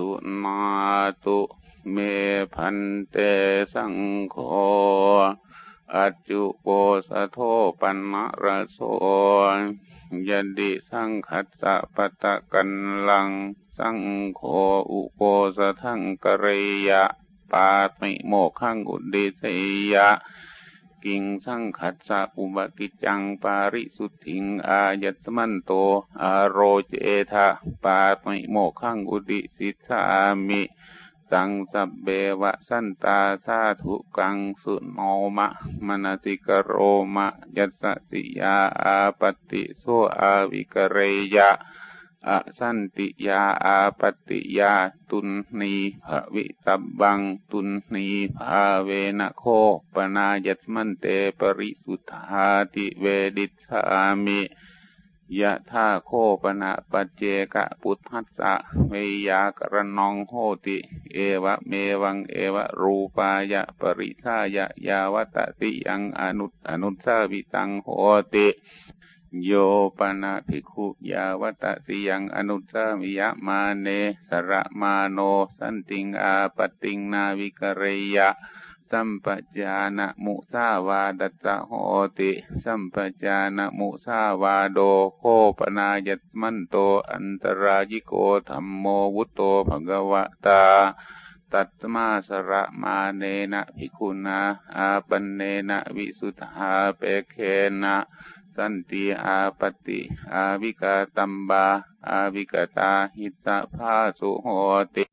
สุนาตุเมพันเตสังโฆอัจจุโปสะโทปันมะระโสยันดิสังขัสสะปะตะกันลัง สังโฆอุโปสะทังกเรยะ ปาติโมขังอุดิเสยะ กิงสังขัสสะอุบกิจังปาริสุทธิงอายัสมันโตอาโรเจทะปาติโมขังอุดิสิทธามิสังสับเบวะสันตาสาธุกังสุโนมะมนสิกโรมะยัสสิยาอาปติโสอาวิกเรยะ อสันติยาอาปติยาตุนนีภวิตับบังตุนนีภาเวนะโคปนายัตมันเตปริสุทธาติเวดิสามิยะท่าโคปนะปัจเจกะปุถหัสสะเวยากรนองโหติ เอวะเมวังเอวะรูปายะปริสายะยาวตติยังอนุตอนุสาวิตังโหติ โยปนะภิกขุยาวตติยังอนุสามิยะมาเนสระมาโน สันติงอาปติงนาวิกเรยะ สัมปจานะมุสาวาดัสสะโหติ สัมปจานะมุสาวาโดโคปนายัตมันโตอันตรายิโกธรรมโมวุตโตภกวตาตัตมาสระมาเนนะภิกขุนาอาปันเนนะวิสุทธาเปเคนะ สันติอาปติ อาวิกาตัมบา อาวิกตาหิตาภาสุโหติ